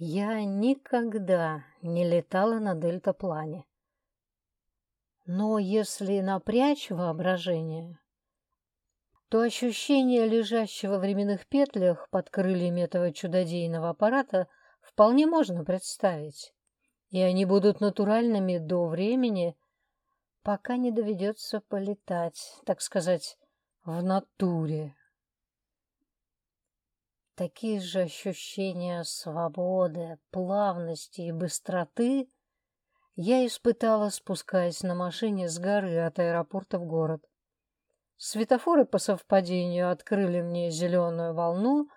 Я никогда не летала на дельтаплане. Но если напрячь воображение, то ощущение лежащего в временных петлях под крыльями этого чудодейного аппарата вполне можно представить. И они будут натуральными до времени, пока не доведется полетать, так сказать, в натуре. Такие же ощущения свободы, плавности и быстроты я испытала, спускаясь на машине с горы от аэропорта в город. Светофоры по совпадению открыли мне зеленую волну,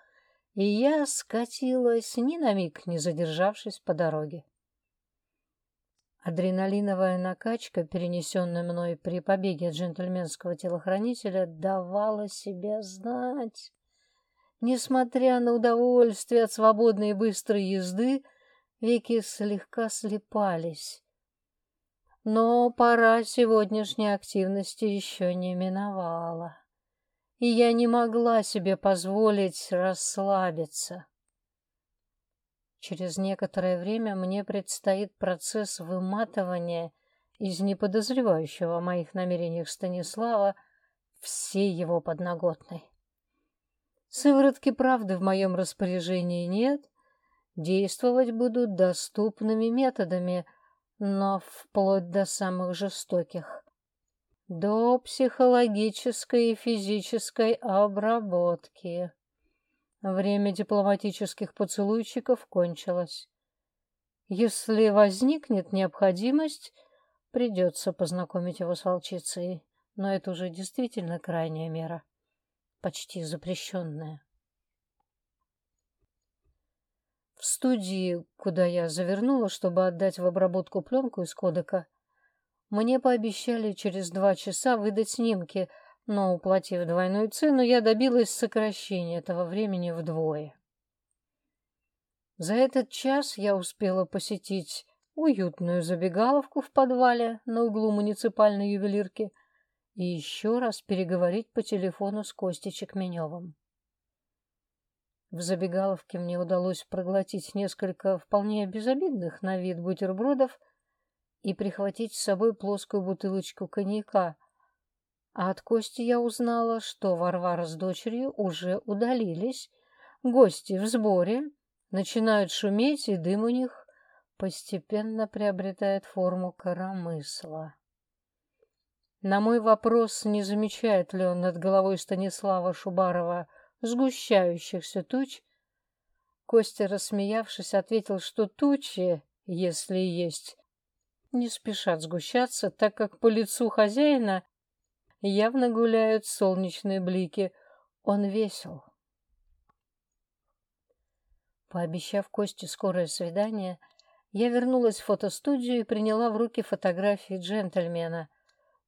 и я скатилась, ни на миг не задержавшись по дороге. Адреналиновая накачка, перенесенная мной при побеге джентльменского телохранителя, давала себя знать. Несмотря на удовольствие от свободной и быстрой езды, веки слегка слепались. Но пора сегодняшней активности еще не миновала, и я не могла себе позволить расслабиться. Через некоторое время мне предстоит процесс выматывания из неподозревающего о моих намерениях Станислава всей его подноготной. Сыворотки правды в моем распоряжении нет, действовать будут доступными методами — но вплоть до самых жестоких. До психологической и физической обработки. Время дипломатических поцелуйчиков кончилось. Если возникнет необходимость, придется познакомить его с волчицей, но это уже действительно крайняя мера, почти запрещенная. В студии, куда я завернула, чтобы отдать в обработку пленку из кодека, мне пообещали через два часа выдать снимки, но, уплатив двойную цену, я добилась сокращения этого времени вдвое. За этот час я успела посетить уютную забегаловку в подвале на углу муниципальной ювелирки и еще раз переговорить по телефону с Костей Чекменевым. В забегаловке мне удалось проглотить несколько вполне безобидных на вид бутербродов и прихватить с собой плоскую бутылочку коньяка. А от Кости я узнала, что Варвара с дочерью уже удалились, гости в сборе, начинают шуметь, и дым у них постепенно приобретает форму коромысла. На мой вопрос, не замечает ли он над головой Станислава Шубарова сгущающихся туч, Костя, рассмеявшись, ответил, что тучи, если есть, не спешат сгущаться, так как по лицу хозяина явно гуляют солнечные блики. Он весел. Пообещав Косте скорое свидание, я вернулась в фотостудию и приняла в руки фотографии джентльмена,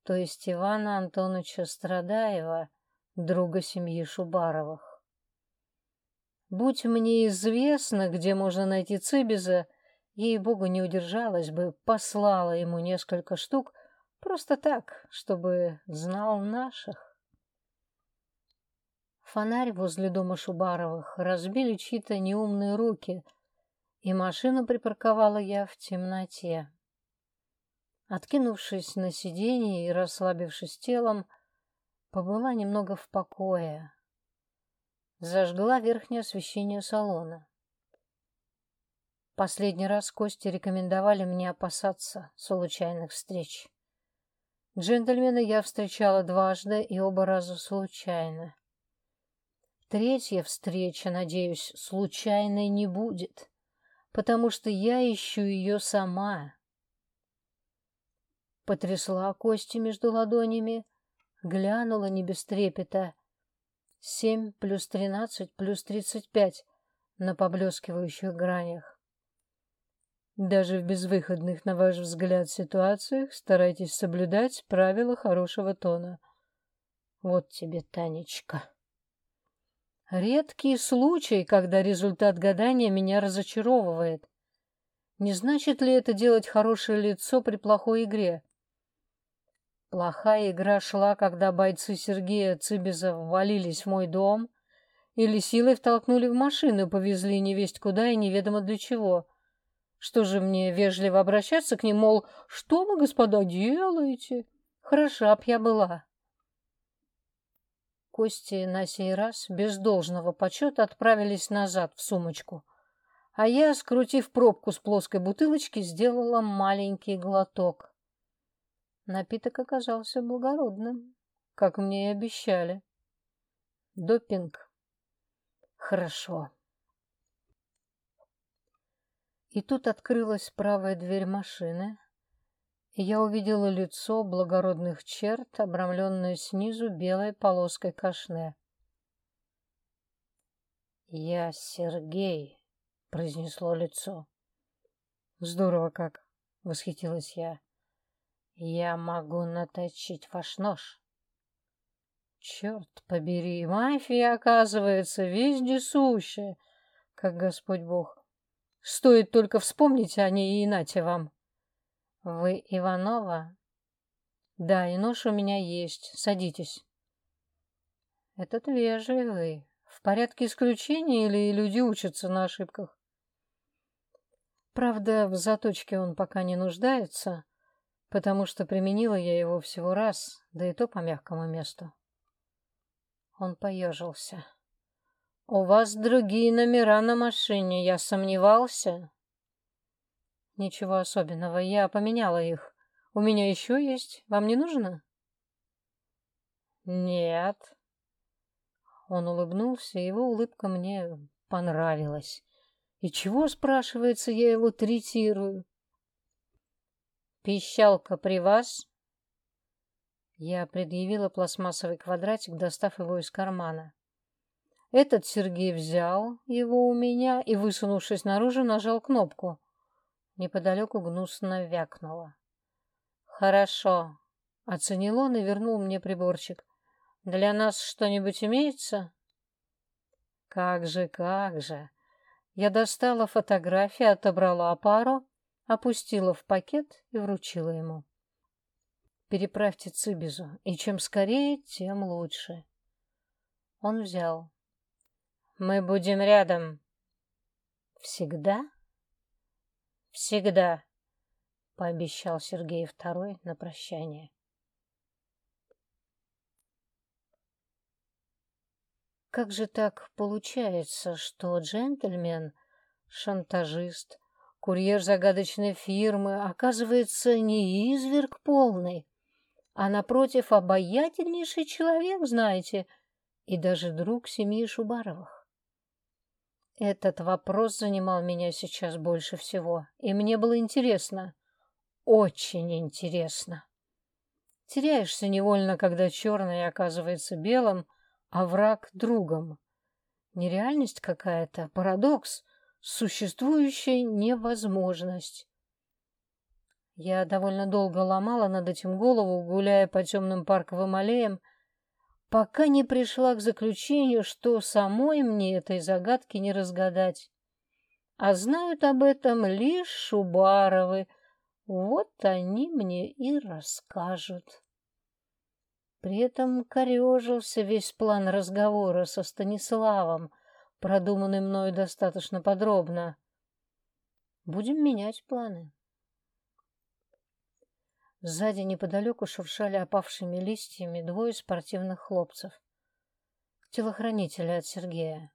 то есть Ивана Антоновича Страдаева, друга семьи Шубаровых. Будь мне известно, где можно найти Цибиза, ей-богу, не удержалась бы, послала ему несколько штук, просто так, чтобы знал наших. Фонарь возле дома Шубаровых разбили чьи-то неумные руки, и машину припарковала я в темноте. Откинувшись на сиденье и расслабившись телом, побыла немного в покое. Зажгла верхнее освещение салона. Последний раз Кости рекомендовали мне опасаться случайных встреч. Джентльмена я встречала дважды и оба раза случайно. Третья встреча, надеюсь, случайной не будет, потому что я ищу ее сама. Потрясла Кости между ладонями, глянула не без трепета. Семь плюс тринадцать плюс тридцать пять на поблескивающих гранях. Даже в безвыходных, на ваш взгляд, ситуациях старайтесь соблюдать правила хорошего тона. Вот тебе, Танечка. Редкий случай, когда результат гадания меня разочаровывает. Не значит ли это делать хорошее лицо при плохой игре? Плохая игра шла, когда бойцы Сергея Цибиза ввалились в мой дом или силой втолкнули в машину и повезли невесть куда и неведомо для чего. Что же мне вежливо обращаться к ним, мол, что вы, господа, делаете? Хороша б я была. Кости на сей раз без должного почета отправились назад в сумочку, а я, скрутив пробку с плоской бутылочки, сделала маленький глоток. Напиток оказался благородным, как мне и обещали. Допинг. Хорошо. И тут открылась правая дверь машины, и я увидела лицо благородных черт, обрамленное снизу белой полоской кашне. «Я Сергей», — произнесло лицо. «Здорово как!» — восхитилась я. «Я могу наточить ваш нож». Черт побери, мафия, оказывается, везде сущая, как Господь Бог. Стоит только вспомнить о ней и нате вам. Вы Иванова? Да, и нож у меня есть. Садитесь. Этот вежливый. В порядке исключения или люди учатся на ошибках? Правда, в заточке он пока не нуждается, потому что применила я его всего раз, да и то по мягкому месту. Он поежился. «У вас другие номера на машине, я сомневался». «Ничего особенного, я поменяла их. У меня еще есть. Вам не нужно?» «Нет». Он улыбнулся, его улыбка мне понравилась. И чего, спрашивается, я его третирую? «Пищалка при вас?» Я предъявила пластмассовый квадратик, достав его из кармана. Этот Сергей взял его у меня и, высунувшись наружу, нажал кнопку. Неподалеку гнусно вякнуло. «Хорошо», — оценил он и вернул мне приборчик. «Для нас что-нибудь имеется?» «Как же, как же!» Я достала фотографии, отобрала пару, опустила в пакет и вручила ему. Переправьте Цибизу, и чем скорее, тем лучше. Он взял. Мы будем рядом. Всегда? Всегда, пообещал Сергей Второй на прощание. Как же так получается, что джентльмен, шантажист, курьер загадочной фирмы оказывается не изверг полный, а напротив обаятельнейший человек, знаете, и даже друг семьи Шубаровых. Этот вопрос занимал меня сейчас больше всего, и мне было интересно, очень интересно. Теряешься невольно, когда черное оказывается белым, а враг — другом. Нереальность какая-то, парадокс, существующая невозможность. Я довольно долго ломала над этим голову, гуляя по темным парковым аллеям, пока не пришла к заключению, что самой мне этой загадки не разгадать. А знают об этом лишь Шубаровы. Вот они мне и расскажут. При этом корежился весь план разговора со Станиславом, продуманный мною достаточно подробно. Будем менять планы. Сзади неподалеку шуршали опавшими листьями двое спортивных хлопцев. Телохранители от Сергея.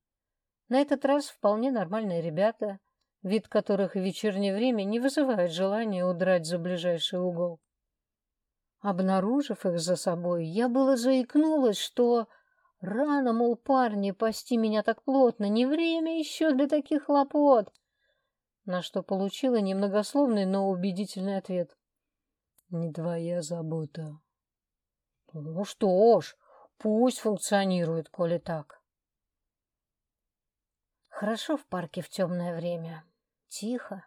На этот раз вполне нормальные ребята, вид которых в вечернее время не вызывает желания удрать за ближайший угол. Обнаружив их за собой, я было заикнулась, что рано, мол, парни, пасти меня так плотно, не время еще для таких хлопот, на что получила немногословный, но убедительный ответ. Не твоя забота. Ну что ж, пусть функционирует, коли так. Хорошо в парке в темное время. Тихо.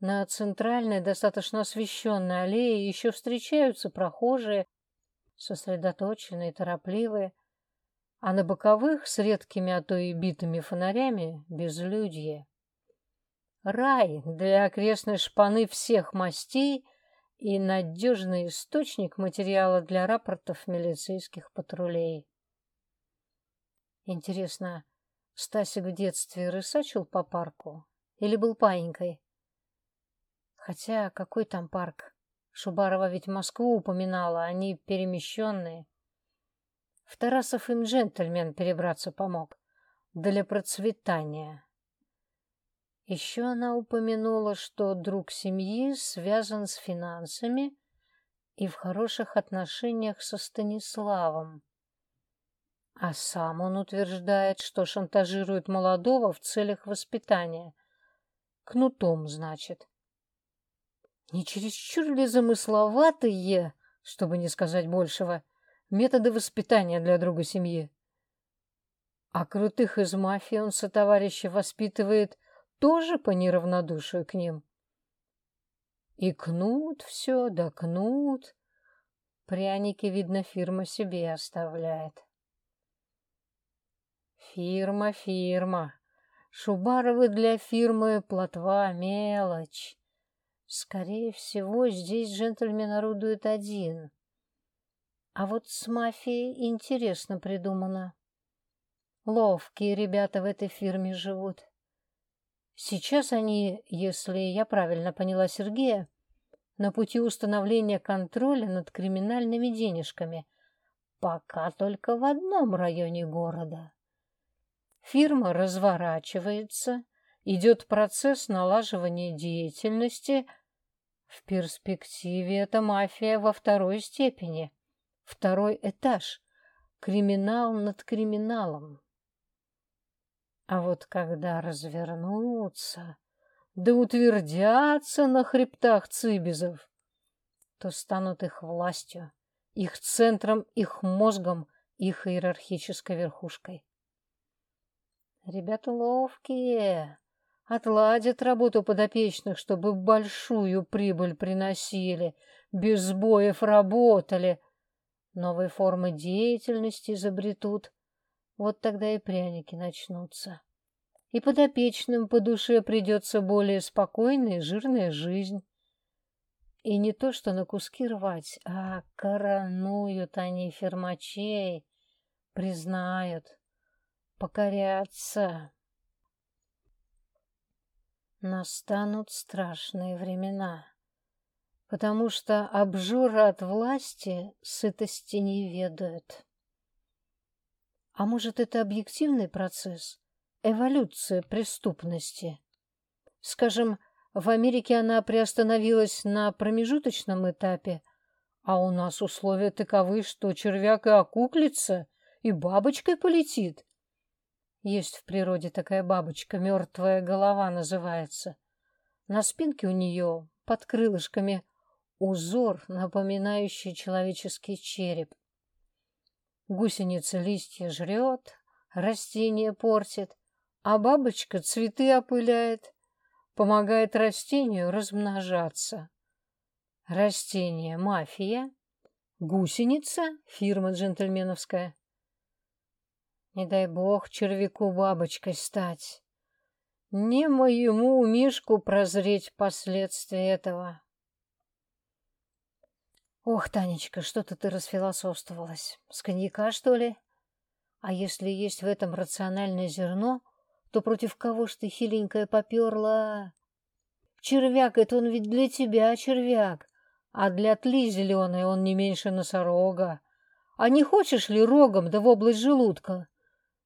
На центральной, достаточно освещенной аллее еще встречаются прохожие, сосредоточенные, торопливые, а на боковых с редкими, а то и битыми фонарями безлюдье. Рай для окрестной шпаны всех мастей и надежный источник материала для рапортов милицейских патрулей. Интересно, Стасик в детстве рысачил по парку или был паинькой? Хотя какой там парк? Шубарова ведь Москву упоминала, они перемещенные. В Тарасов им джентльмен перебраться помог. Для процветания. Еще она упомянула, что друг семьи связан с финансами и в хороших отношениях со Станиславом. А сам он утверждает, что шантажирует молодого в целях воспитания. Кнутом, значит. Не чересчур ли замысловатые, чтобы не сказать большего, методы воспитания для друга семьи? А крутых из мафии он сотоварища воспитывает тоже по неравнодушию к ним. И кнут все, да кнут. Пряники, видно, фирма себе оставляет. Фирма, фирма. Шубаровы для фирмы плотва, мелочь. Скорее всего, здесь джентльмен орудует один. А вот с мафией интересно придумано. Ловкие ребята в этой фирме живут. Сейчас они, если я правильно поняла Сергея, на пути установления контроля над криминальными денежками, пока только в одном районе города. Фирма разворачивается, идет процесс налаживания деятельности. В перспективе это мафия во второй степени, второй этаж, криминал над криминалом. А вот когда развернутся, да утвердятся на хребтах цибизов, то станут их властью, их центром, их мозгом, их иерархической верхушкой. Ребята ловкие, отладят работу подопечных, чтобы большую прибыль приносили, без сбоев работали, новые формы деятельности изобретут, вот тогда и пряники начнутся. И подопечным по душе придется более спокойная и жирная жизнь. И не то, что на куски рвать, а коронуют они фермачей, признают, покорятся. Настанут страшные времена, потому что обжоры от власти сытости не ведают. А может, это объективный процесс? Эволюция преступности? Скажем, в Америке она приостановилась на промежуточном этапе, а у нас условия таковы, что червяк и окуклится, и бабочкой полетит. Есть в природе такая бабочка, мертвая голова называется. На спинке у нее, под крылышками, узор, напоминающий человеческий череп. Гусеница листья жрет, растения портит, а бабочка цветы опыляет, помогает растению размножаться. Растение – мафия, гусеница – фирма джентльменовская. Не дай бог червяку бабочкой стать. Не моему Мишку прозреть последствия этого. Ох, Танечка, что-то ты расфилософствовалась. С коньяка, что ли? А если есть в этом рациональное зерно, то против кого ж ты, хиленькая, поперла? Червяк — это он ведь для тебя, червяк, а для тли зеленой он не меньше носорога. А не хочешь ли рогом да в область желудка?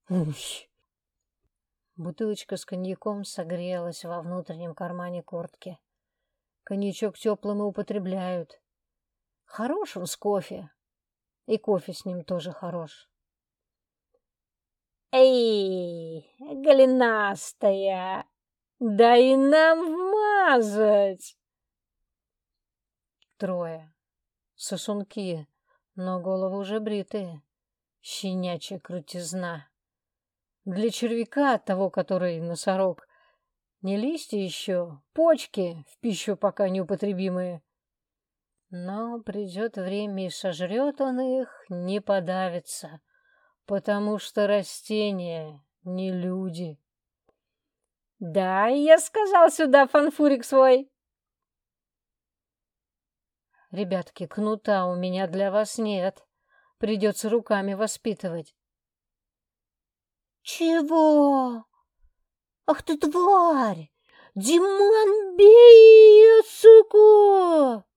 Уй! Бутылочка с коньяком согрелась во внутреннем кармане куртки. Коньячок теплым и употребляют. Хорош он с кофе. И кофе с ним тоже хорош. Эй, голенастая, дай нам вмазать. Трое. Сосунки, но головы уже бритые. Щенячья крутизна. Для червяка, того, который носорог, не листья еще, почки, в пищу пока неупотребимые. Но придет время, и сожрет он их, не подавится, потому что растения не люди. Да, я сказал сюда фанфурик свой. Ребятки, кнута у меня для вас нет. Придется руками воспитывать. «Чего? Ах ты тварь! Диман, бей ее, суку!»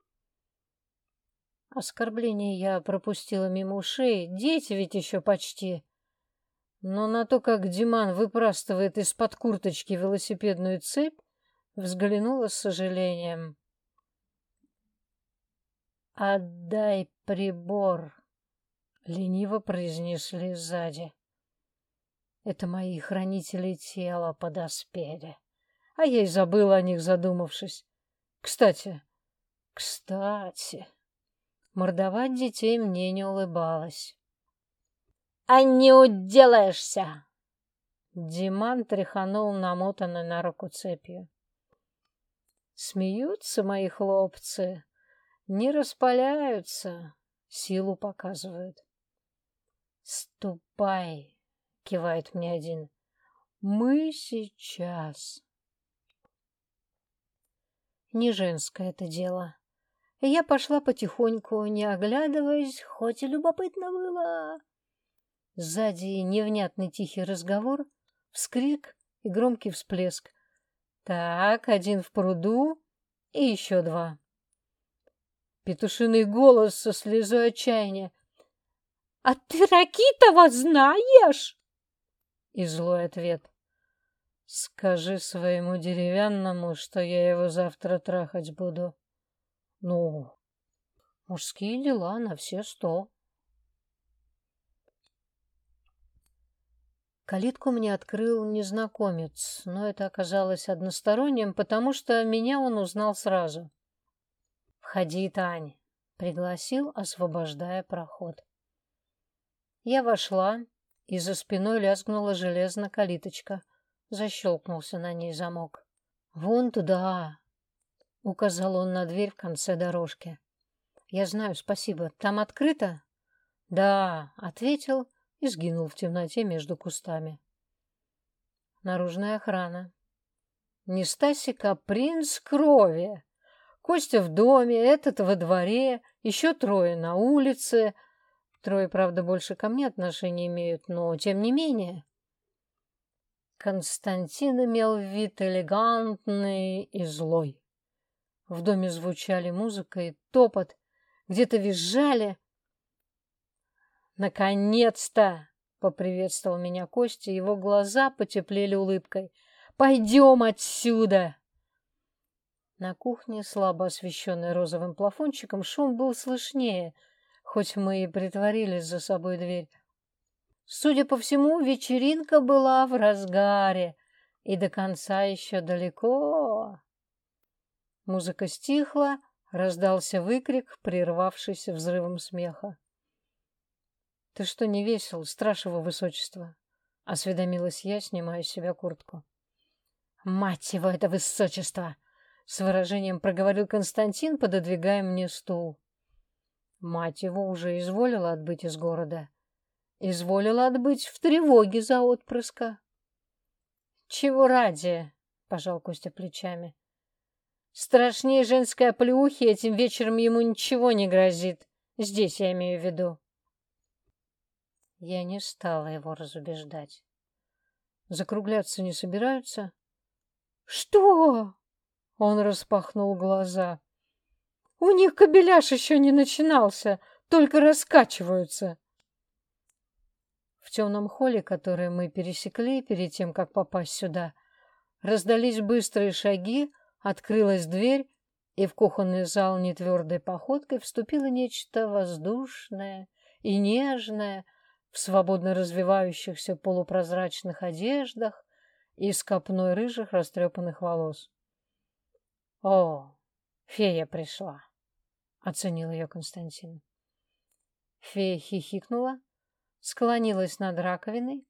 Оскорбление я пропустила мимо ушей, дети ведь еще почти. Но на то, как Диман выпрастывает из-под курточки велосипедную цепь, взглянула с сожалением. «Отдай прибор», — лениво произнесли сзади. Это мои хранители тела подоспели, а я и забыла о них, задумавшись. Кстати, кстати, мордовать детей мне не улыбалось. «А не уделаешься!» Диман тряханул намотанной на руку цепью. Смеются мои хлопцы, не распаляются, силу показывают. «Ступай!» — кивает мне один. «Мы сейчас!» Не женское это дело. Я пошла потихоньку, не оглядываясь, хоть и любопытно было. Сзади невнятный тихий разговор, вскрик и громкий всплеск. Так, один в пруду и еще два. Петушиный голос со слезой отчаяния. «А ты Ракитова знаешь?» И злой ответ. «Скажи своему деревянному, что я его завтра трахать буду». «Ну, мужские дела на все сто». Калитку мне открыл незнакомец, но это оказалось односторонним, потому что меня он узнал сразу. «Входи, Тань», — пригласил, освобождая проход. Я вошла, и за спиной лязгнула железная калиточка. Защелкнулся на ней замок. «Вон туда!» — указал он на дверь в конце дорожки. «Я знаю, спасибо. Там открыто?» «Да», — ответил и сгинул в темноте между кустами. Наружная охрана. Не Стасик, а принц крови. Костя в доме, этот во дворе, еще трое на улице. Трое, правда, больше ко мне отношения имеют, но тем не менее. Константин имел вид элегантный и злой. В доме звучали музыка и топот, где-то визжали, «Наконец-то!» — поприветствовал меня Костя, его глаза потеплели улыбкой. «Пойдем отсюда!» На кухне, слабо освещенной розовым плафончиком, шум был слышнее, хоть мы и притворили за собой дверь. Судя по всему, вечеринка была в разгаре, и до конца еще далеко. Музыка стихла, раздался выкрик, прервавшийся взрывом смеха. «Ты что, не весел, страшного высочества?» — осведомилась я, снимая с себя куртку. «Мать его, это высочество!» — с выражением проговорил Константин, пододвигая мне стул. Мать его уже изволила отбыть из города. Изволила отбыть в тревоге за отпрыска. «Чего ради?» — пожал Костя плечами. «Страшнее женской оплеухи этим вечером ему ничего не грозит. Здесь я имею в виду». Я не стала его разубеждать. Закругляться не собираются? Что? Он распахнул глаза. У них кабеляш еще не начинался, только раскачиваются. В темном холле, который мы пересекли перед тем, как попасть сюда, раздались быстрые шаги, открылась дверь, и в кухонный зал нетвердой походкой вступило нечто воздушное и нежное, в свободно развивающихся полупрозрачных одеждах и с копной рыжих растрепанных волос. «О, фея пришла!» — оценил ее Константин. Фея хихикнула, склонилась над раковиной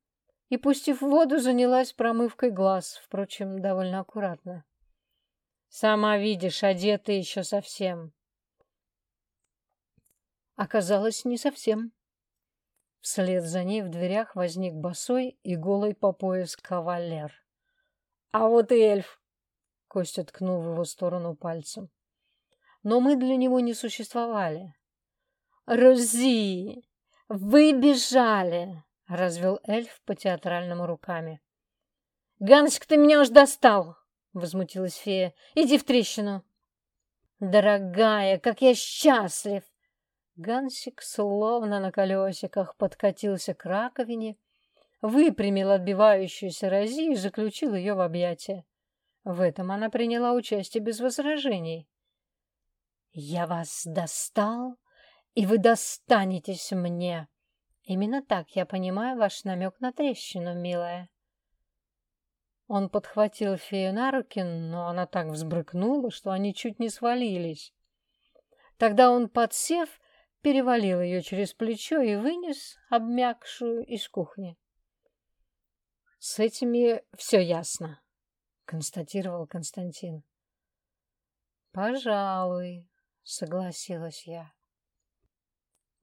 и, пустив воду, занялась промывкой глаз, впрочем, довольно аккуратно. «Сама видишь, одета еще совсем». Оказалось, не совсем. Вслед за ней в дверях возник босой и голый по пояс кавалер. «А вот и эльф!» — Костя ткнул в его сторону пальцем. Но мы для него не существовали. «Рузи! Вы бежали!» — развел эльф по театральному руками. Гансик, ты меня уж достал, возмутилась фея. Иди в трещину. Дорогая, как я счастлив! Гансик словно на колесиках подкатился к раковине, выпрямил отбивающуюся рази и заключил ее в объятия. В этом она приняла участие без возражений. «Я вас достал, и вы достанетесь мне!» Именно так я понимаю ваш намек на трещину, милая. Он подхватил фею на руки, но она так взбрыкнула, что они чуть не свалились. Тогда он, подсев, перевалил ее через плечо и вынес обмякшую из кухни. «С этими все ясно», — констатировал Константин. «Пожалуй», — согласилась я.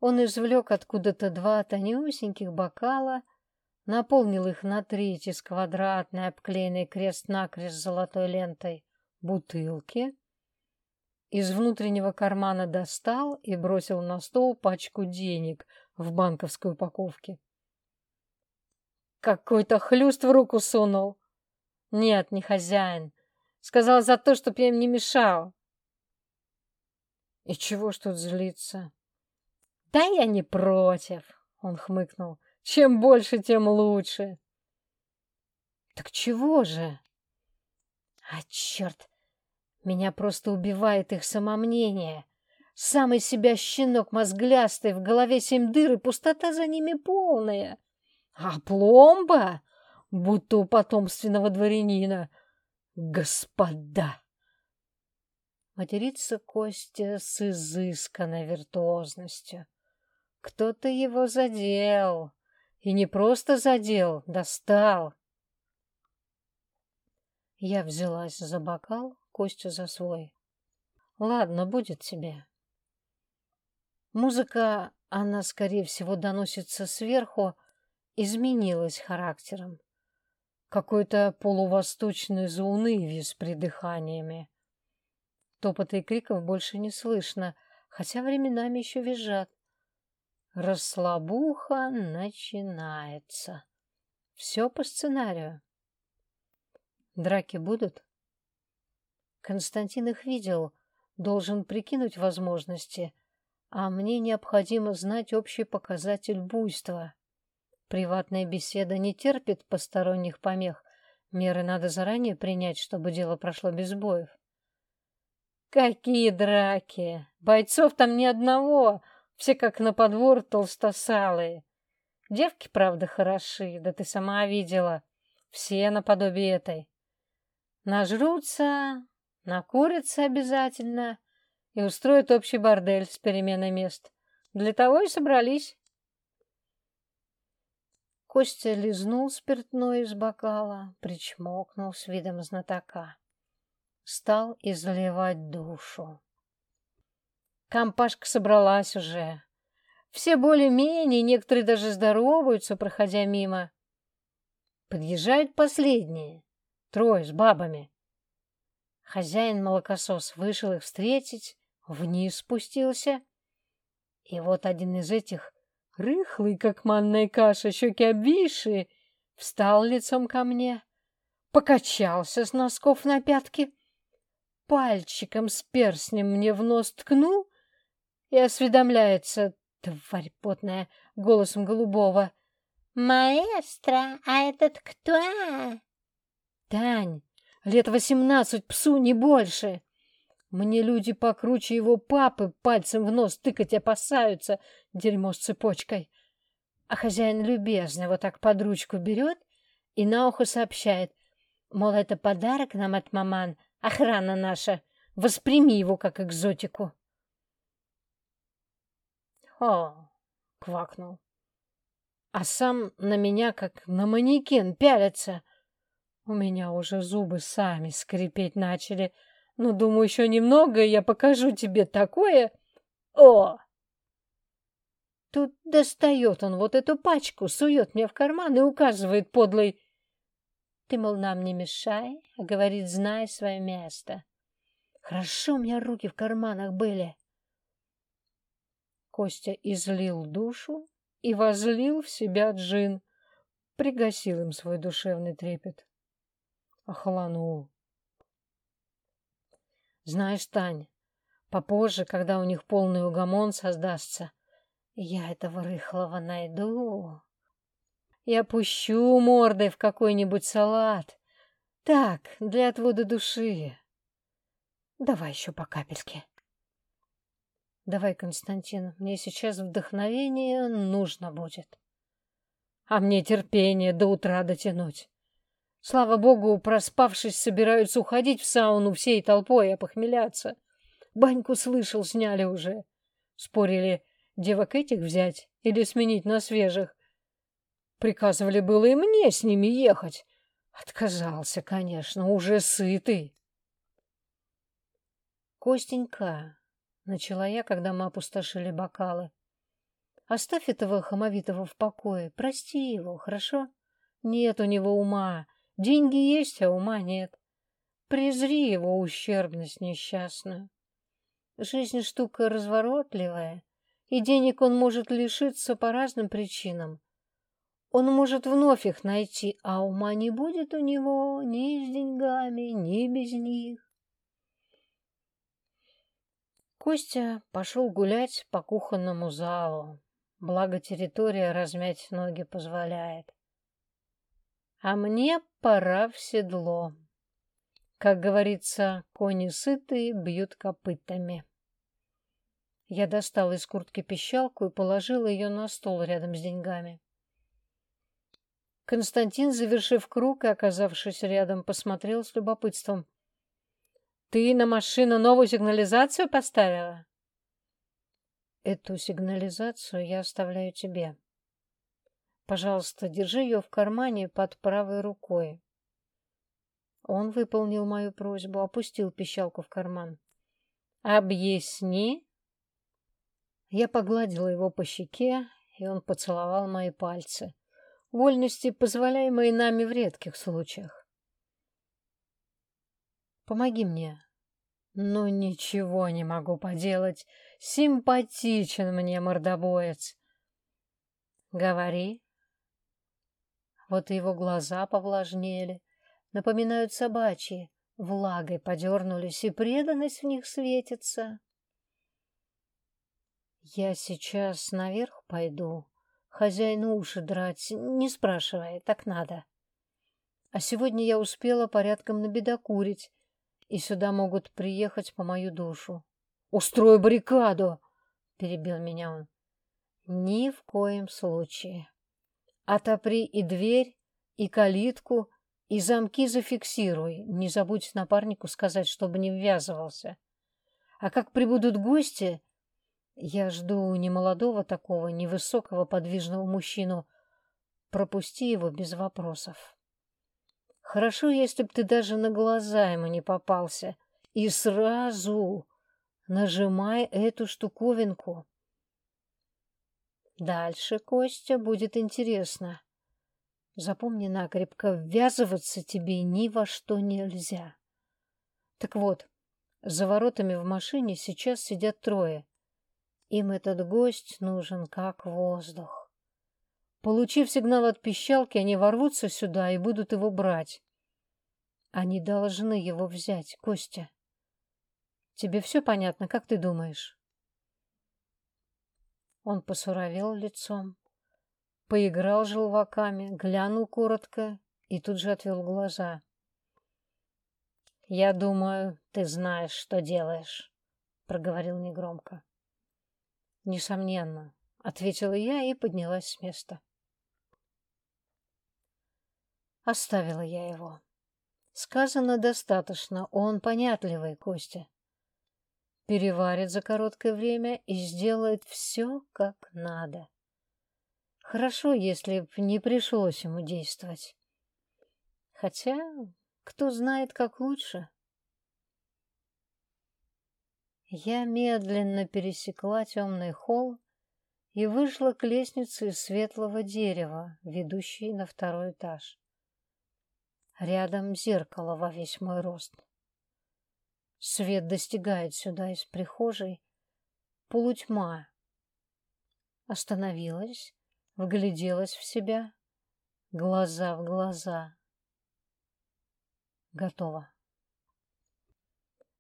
Он извлек откуда-то два тонюсеньких бокала, наполнил их на треть из квадратной, обклеенной крест-накрест золотой лентой бутылки, из внутреннего кармана достал и бросил на стол пачку денег в банковской упаковке. Какой-то хлюст в руку сунул. Нет, не хозяин. Сказал за то, чтоб я им не мешал. И чего ж тут злиться? Да я не против, он хмыкнул. Чем больше, тем лучше. Так чего же? А черт, меня просто убивает их самомнение. Самый себя щенок мозглястый, в голове семь дыр и пустота за ними полная. А пломба, будто у потомственного дворянина. Господа! Матерится Костя с изысканной виртуозностью. Кто-то его задел. И не просто задел, достал. Я взялась за бокал, Костя за свой. Ладно, будет тебе. Музыка, она, скорее всего, доносится сверху, изменилась характером. Какой-то полувосточный заунывье с придыханиями. Топота и криков больше не слышно, хотя временами еще визжат. Расслабуха начинается. Все по сценарию. Драки будут? Константин их видел, должен прикинуть возможности, а мне необходимо знать общий показатель буйства. Приватная беседа не терпит посторонних помех. Меры надо заранее принять, чтобы дело прошло без боев. Какие драки! Бойцов там ни одного! Все как на подвор толстосалые. Девки, правда, хороши, да ты сама видела. Все наподобие этой. Нажрутся, накурятся обязательно и устроят общий бордель с переменой мест. Для того и собрались. Костя лизнул спиртное из бокала, причмокнул с видом знатока. Стал изливать душу. Компашка собралась уже. Все более-менее, некоторые даже здороваются, проходя мимо. Подъезжают последние, трое с бабами. Хозяин-молокосос вышел их встретить, вниз спустился. И вот один из этих, рыхлый, как манная каша, щеки обвисшие, встал лицом ко мне, покачался с носков на пятки, пальчиком с перстнем мне в нос ткнул и осведомляется, тварь потная, голосом голубого. «Маэстро, а этот кто?» «Тань, лет восемнадцать псу, не больше!» Мне люди покруче его папы пальцем в нос тыкать опасаются, дерьмо с цепочкой. А хозяин любезно вот так под ручку берет и на ухо сообщает, мол, это подарок нам от маман, охрана наша, восприми его как экзотику. «О!» — квакнул. А сам на меня, как на манекен, пялится. У меня уже зубы сами скрипеть начали. Ну, думаю, еще немного, и я покажу тебе такое. О! Тут достает он вот эту пачку, сует мне в карман и указывает подлый. Ты, мол, нам не мешай, говорит, знай свое место. Хорошо у меня руки в карманах были. Костя излил душу, и возлил в себя джин, пригасил им свой душевный трепет. Охланул. Знаешь, Тань, попозже, когда у них полный угомон создастся, я этого рыхлого найду. Я пущу мордой в какой-нибудь салат. Так, для отвода души. Давай еще по капельке. Давай, Константин, мне сейчас вдохновение нужно будет. А мне терпение до утра дотянуть. Слава богу, проспавшись, собираются уходить в сауну всей толпой опохмеляться. Баньку слышал, сняли уже. Спорили, девок этих взять или сменить на свежих. Приказывали было и мне с ними ехать. Отказался, конечно, уже сытый. Костенька, Начала я, когда мы опустошили бокалы. Оставь этого хамовитого в покое. Прости его, хорошо? Нет у него ума. Деньги есть, а ума нет. Презри его ущербность несчастную. Жизнь штука разворотливая, и денег он может лишиться по разным причинам. Он может вновь их найти, а ума не будет у него ни с деньгами, ни без них. Костя пошел гулять по кухонному залу, благо территория размять ноги позволяет. А мне пора в седло. Как говорится, кони сытые бьют копытами. Я достал из куртки пищалку и положил ее на стол рядом с деньгами. Константин, завершив круг и оказавшись рядом, посмотрел с любопытством. Ты на машину новую сигнализацию поставила? Эту сигнализацию я оставляю тебе. Пожалуйста, держи ее в кармане под правой рукой. Он выполнил мою просьбу, опустил пищалку в карман. Объясни. Я погладила его по щеке, и он поцеловал мои пальцы. Вольности, позволяемые нами в редких случаях. Помоги мне. Ну, ничего не могу поделать. Симпатичен мне мордобоец. Говори. Вот его глаза повлажнели, напоминают собачьи, влагой подернулись, и преданность в них светится. Я сейчас наверх пойду, хозяину уши драть, не спрашивай, так надо. А сегодня я успела порядком набедокурить, и сюда могут приехать по мою душу. «Устрой баррикаду!» — перебил меня он. «Ни в коем случае. Отопри и дверь, и калитку, и замки зафиксируй. Не забудь напарнику сказать, чтобы не ввязывался. А как прибудут гости, я жду не молодого такого, невысокого подвижного мужчину. Пропусти его без вопросов». Хорошо, если б ты даже на глаза ему не попался. И сразу нажимай эту штуковинку. Дальше, Костя, будет интересно. Запомни накрепко, ввязываться тебе ни во что нельзя. Так вот, за воротами в машине сейчас сидят трое. Им этот гость нужен как воздух. Получив сигнал от пищалки, они ворвутся сюда и будут его брать. Они должны его взять, Костя. Тебе все понятно, как ты думаешь? Он посуровел лицом, поиграл желваками, глянул коротко и тут же отвел глаза. «Я думаю, ты знаешь, что делаешь», — проговорил негромко. «Несомненно», — ответила я и поднялась с места. Оставила я его. Сказано достаточно, он понятливый, Костя. Переварит за короткое время и сделает все, как надо. Хорошо, если б не пришлось ему действовать. Хотя, кто знает, как лучше. Я медленно пересекла темный холл и вышла к лестнице из светлого дерева, ведущей на второй этаж. Рядом зеркало во весь мой рост. Свет достигает сюда из прихожей. Полутьма. Остановилась, вгляделась в себя, глаза в глаза. Готово.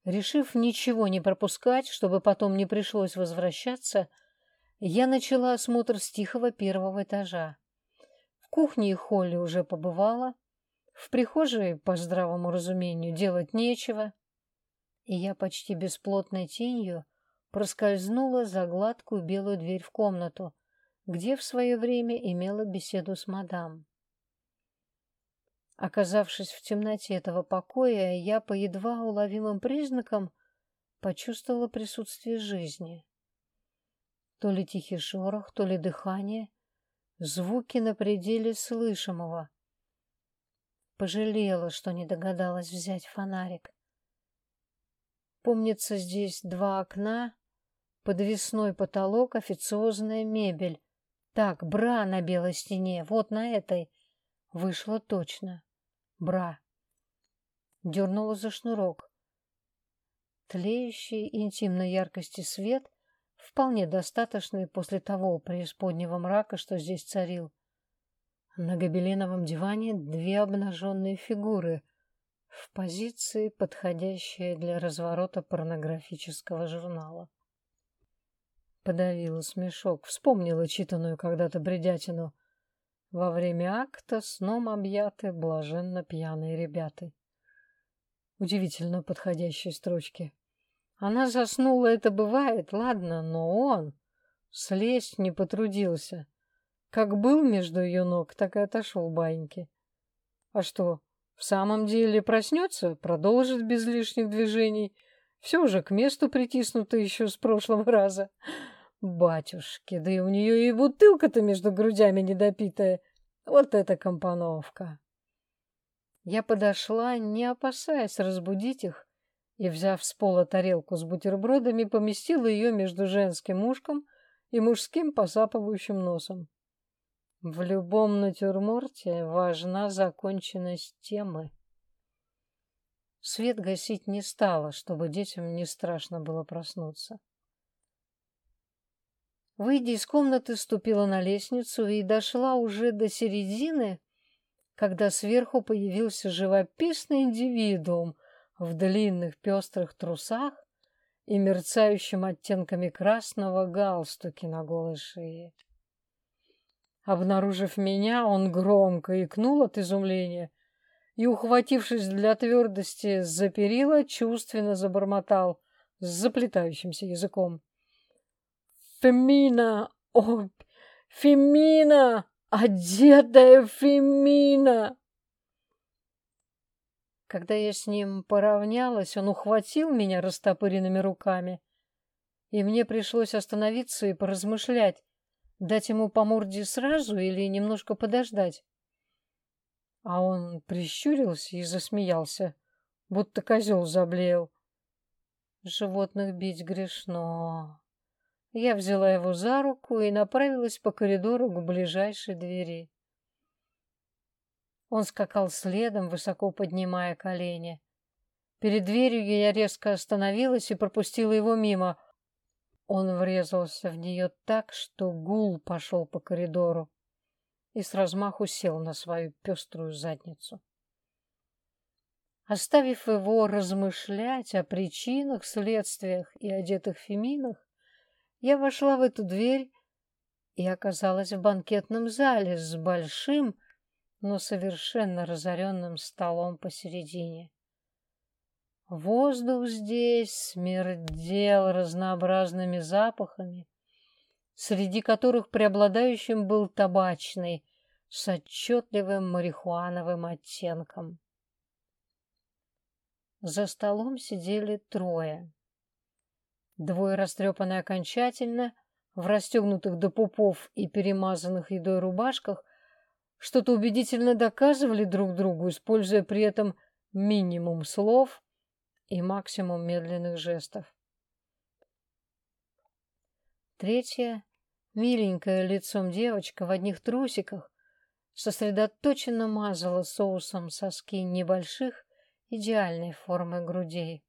Решив ничего не пропускать, чтобы потом не пришлось возвращаться, я начала осмотр с тихого первого этажа. В кухне и холле уже побывала, в прихожей, по здравому разумению, делать нечего, и я почти бесплотной тенью проскользнула за гладкую белую дверь в комнату, где в свое время имела беседу с мадам. Оказавшись в темноте этого покоя, я по едва уловимым признакам почувствовала присутствие жизни. То ли тихий шорох, то ли дыхание, звуки на пределе слышимого. Пожалела, что не догадалась взять фонарик. Помнится, здесь два окна, подвесной потолок, официозная мебель. Так, бра на белой стене, вот на этой. Вышло точно. Бра. Дернула за шнурок. Тлеющий интимной яркости свет, вполне достаточный после того преисподнего мрака, что здесь царил. На гобеленовом диване две обнаженные фигуры в позиции, подходящей для разворота порнографического журнала. Подавила смешок, вспомнила читанную когда-то бредятину — во время акта сном объяты блаженно пьяные ребята. Удивительно подходящие строчки. Она заснула, это бывает, ладно, но он слезть не потрудился. Как был между ее ног, так и отошел баиньки. А что, в самом деле проснется, продолжит без лишних движений. Все уже к месту притиснуто еще с прошлого раза. Батюшки, да и у нее и бутылка-то между грудями недопитая. Вот это компоновка. Я подошла, не опасаясь разбудить их, и, взяв с пола тарелку с бутербродами, поместила ее между женским ушком и мужским посапывающим носом. В любом натюрморте важна законченность темы. Свет гасить не стала, чтобы детям не страшно было проснуться. Выйдя из комнаты, ступила на лестницу и дошла уже до середины, когда сверху появился живописный индивидуум в длинных пестрых трусах и мерцающим оттенками красного галстуки на голой шее. Обнаружив меня, он громко икнул от изумления и, ухватившись для твердости за перила, чувственно забормотал с заплетающимся языком. Фемина! О, Фемина! Одетая Фемина!» Когда я с ним поравнялась, он ухватил меня растопыренными руками, и мне пришлось остановиться и поразмышлять, дать ему по морде сразу или немножко подождать. А он прищурился и засмеялся, будто козел заблеял. Животных бить грешно. Я взяла его за руку и направилась по коридору к ближайшей двери. Он скакал следом, высоко поднимая колени. Перед дверью я резко остановилась и пропустила его мимо. Он врезался в нее так, что гул пошел по коридору и с размаху сел на свою пеструю задницу. Оставив его размышлять о причинах, следствиях и одетых феминах, я вошла в эту дверь и оказалась в банкетном зале с большим, но совершенно разоренным столом посередине. Воздух здесь смердел разнообразными запахами, среди которых преобладающим был табачный с отчетливым марихуановым оттенком. За столом сидели трое. Двое растрепаны окончательно, в расстегнутых до пупов и перемазанных едой рубашках, что-то убедительно доказывали друг другу, используя при этом минимум слов и максимум медленных жестов. Третья, миленькая лицом девочка в одних трусиках, сосредоточенно мазала соусом соски небольших, идеальной формы грудей.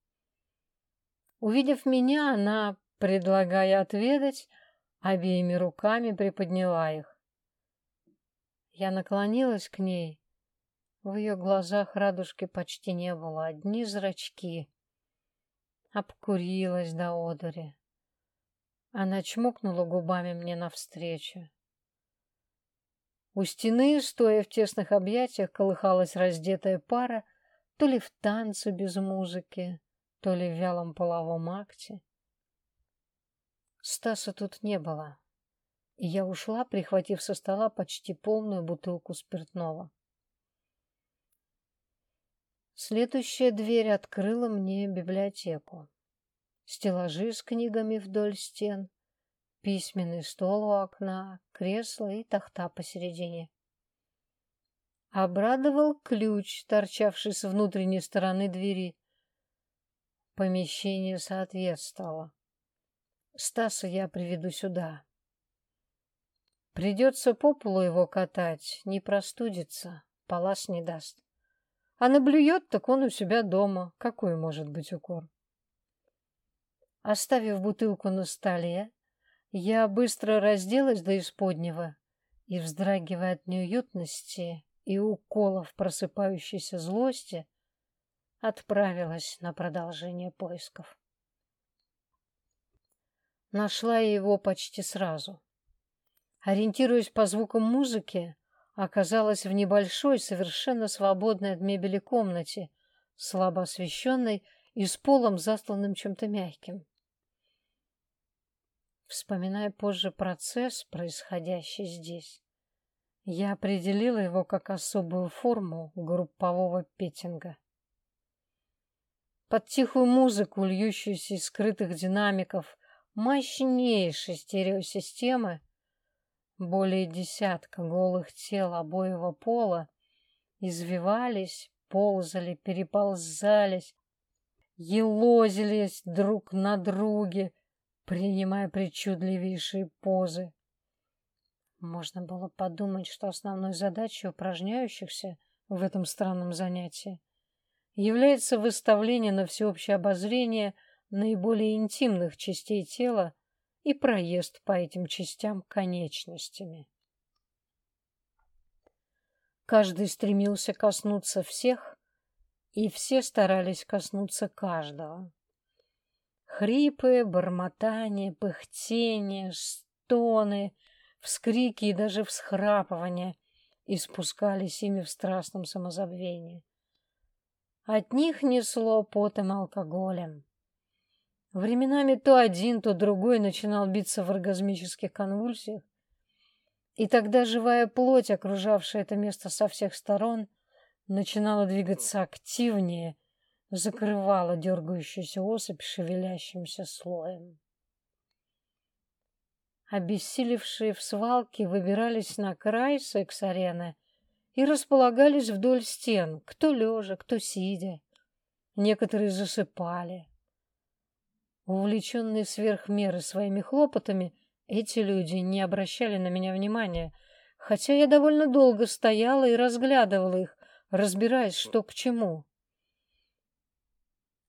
Увидев меня, она, предлагая отведать, обеими руками приподняла их. Я наклонилась к ней. В ее глазах радужки почти не было, одни зрачки. Обкурилась до одури. Она чмокнула губами мне навстречу. У стены, стоя в тесных объятиях, колыхалась раздетая пара, то ли в танце без музыки, то ли в вялом половом акте. Стаса тут не было, и я ушла, прихватив со стола почти полную бутылку спиртного. Следующая дверь открыла мне библиотеку. Стеллажи с книгами вдоль стен, письменный стол у окна, кресло и тахта посередине. Обрадовал ключ, торчавший с внутренней стороны двери. Помещение соответствовало. Стаса я приведу сюда. Придется по полу его катать, не простудится, палас не даст. А наблюет, так он у себя дома. Какой может быть укор? Оставив бутылку на столе, я быстро разделась до исподнего и, вздрагивая от неуютности и уколов просыпающейся злости, отправилась на продолжение поисков. Нашла я его почти сразу. Ориентируясь по звукам музыки, оказалась в небольшой, совершенно свободной от мебели комнате, слабо освещенной и с полом, застланным чем-то мягким. Вспоминая позже процесс, происходящий здесь, я определила его как особую форму группового петинга. Под тихую музыку, льющуюся из скрытых динамиков, мощнейшей стереосистемы, более десятка голых тел обоего пола извивались, ползали, переползались, елозились друг на друге, принимая причудливейшие позы. Можно было подумать, что основной задачей упражняющихся в этом странном занятии является выставление на всеобщее обозрение наиболее интимных частей тела и проезд по этим частям конечностями. Каждый стремился коснуться всех, и все старались коснуться каждого. Хрипы, бормотание, пыхтение, стоны, вскрики и даже всхрапывания испускались ими в страстном самозабвении. От них несло потом алкоголем. Временами то один, то другой начинал биться в оргазмических конвульсиях, и тогда живая плоть, окружавшая это место со всех сторон, начинала двигаться активнее — закрывала дергающуюся особь шевелящимся слоем. Обессилевшие в свалке выбирались на край секс-арены и располагались вдоль стен, кто лежа, кто сидя. Некоторые засыпали. Увлеченные сверх меры своими хлопотами, эти люди не обращали на меня внимания, хотя я довольно долго стояла и разглядывала их, разбираясь, что к чему.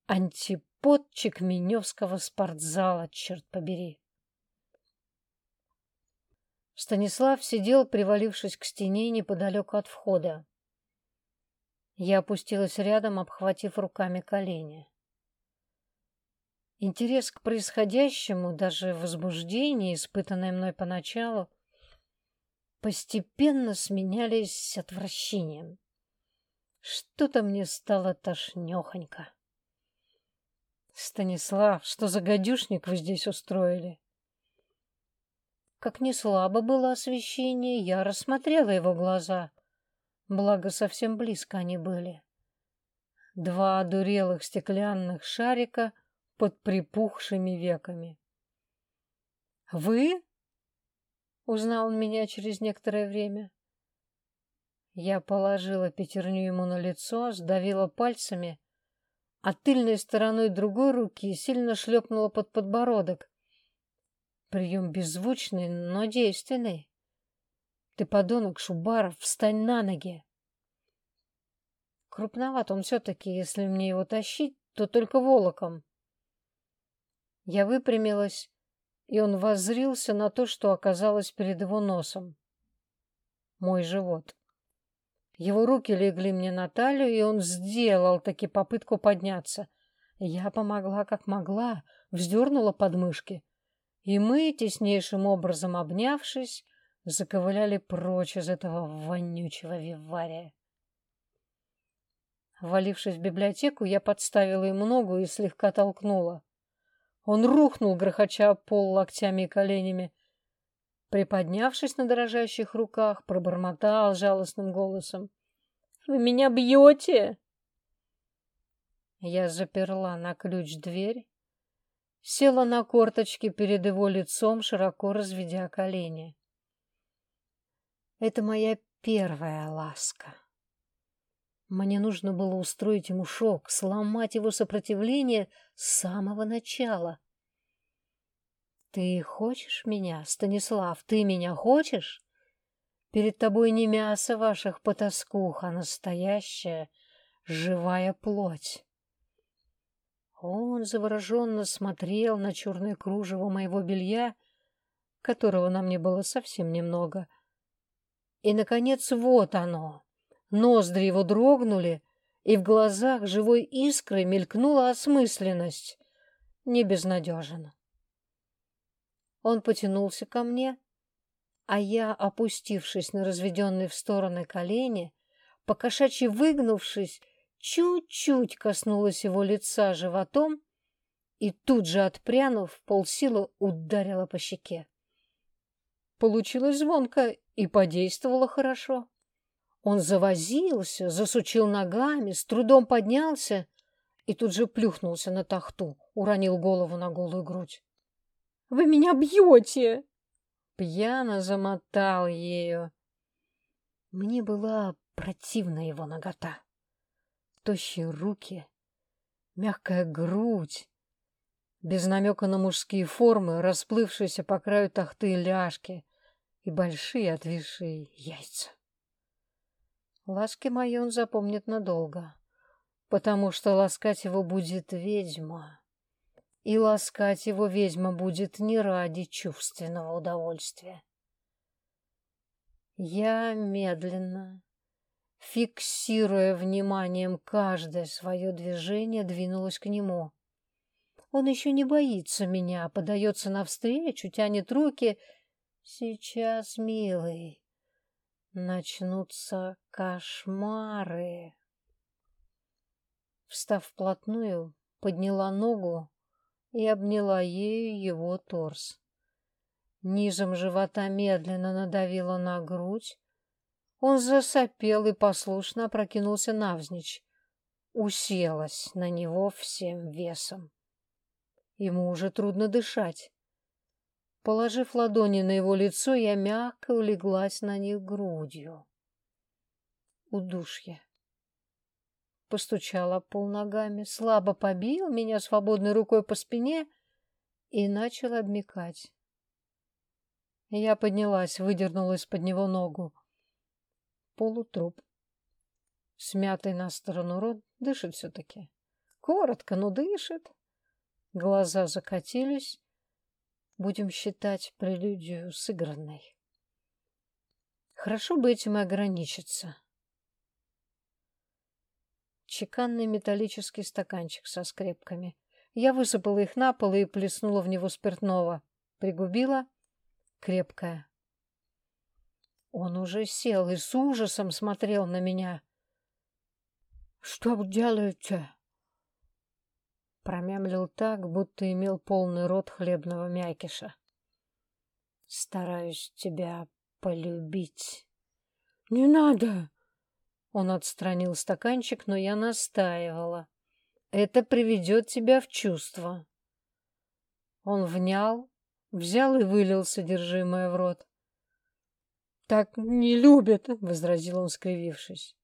Антипод Чекменевского спортзала, черт побери. Станислав сидел, привалившись к стене неподалеку от входа. Я опустилась рядом, обхватив руками колени. Интерес к происходящему, даже возбуждение, испытанное мной поначалу, постепенно сменялись отвращением. Что-то мне стало тошнёхонько. Станислав, что за гадюшник вы здесь устроили? Как не слабо было освещение, я рассмотрела его глаза. Благо, совсем близко они были. Два одурелых стеклянных шарика под припухшими веками. «Вы?» — узнал он меня через некоторое время. Я положила пятерню ему на лицо, сдавила пальцами а тыльной стороной другой руки сильно шлепнула под подбородок. Прием беззвучный, но действенный. Ты, подонок, Шубаров, встань на ноги. Крупноват он все-таки, если мне его тащить, то только волоком. Я выпрямилась, и он воззрился на то, что оказалось перед его носом. мой живот. Его руки легли мне на талию, и он сделал таки попытку подняться. Я помогла как могла, вздернула подмышки. И мы, теснейшим образом обнявшись, заковыляли прочь из этого вонючего вивария. Валившись в библиотеку, я подставила ему ногу и слегка толкнула. Он рухнул, грохоча пол локтями и коленями. Приподнявшись на дрожащих руках, пробормотал жалостным голосом. «Вы меня бьете?» Я заперла на ключ дверь, села на корточки перед его лицом, широко разведя колени. Это моя первая ласка. Мне нужно было устроить ему шок, сломать его сопротивление с самого начала. Ты хочешь меня, Станислав? Ты меня хочешь? Перед тобой не мясо ваших потаскух, а настоящая живая плоть. Он завороженно смотрел на черное кружево моего белья, которого на мне было совсем немного. И, наконец, вот оно, Ноздри его дрогнули, и в глазах живой искрой мелькнула осмысленность. Не безнадежен. Он потянулся ко мне, а я, опустившись на разведенные в стороны колени, покошачьи выгнувшись, чуть-чуть коснулась его лица животом и тут же, отпрянув, полсилы ударила по щеке. Получилось звонко и подействовало хорошо. Он завозился, засучил ногами, с трудом поднялся и тут же плюхнулся на тахту, уронил голову на голую грудь. «Вы меня бьете!» Пьяно замотал ею. Мне была противна его нагота. Тощие руки, мягкая грудь, без намека на мужские формы, расплывшиеся по краю тахты ляжки и большие отвисшие яйца. Ласки мои он запомнит надолго, потому что ласкать его будет ведьма. И ласкать его ведьма будет не ради чувственного удовольствия. Я медленно, фиксируя вниманием каждое свое движение, двинулась к нему. Он еще не боится меня, подается навстречу, тянет руки. Сейчас, милый, Начнутся кошмары. Встав вплотную, подняла ногу и обняла ею его торс. Низом живота медленно надавила на грудь. Он засопел и послушно опрокинулся навзничь. Уселась на него всем весом. Ему уже трудно дышать. Положив ладони на его лицо, я мягко улеглась на них грудью. Удушье. Постучала пол ногами, слабо побил меня свободной рукой по спине и начал обмикать. Я поднялась, выдернула из-под него ногу. Полутруп. Смятый на сторону рот, дышит все-таки. Коротко, но дышит. Глаза закатились, Будем считать прелюдию сыгранной. Хорошо бы этим и ограничиться. Чеканный металлический стаканчик со скрепками. Я высыпала их на пол и плеснула в него спиртного. Пригубила. Крепкая. Он уже сел и с ужасом смотрел на меня. — Что вы делаете? Промямлил так, будто имел полный рот хлебного мякиша. Стараюсь тебя полюбить. Не надо! Он отстранил стаканчик, но я настаивала. Это приведет тебя в чувство. Он внял, взял и вылил содержимое в рот. Так не любят, возразил он, скривившись.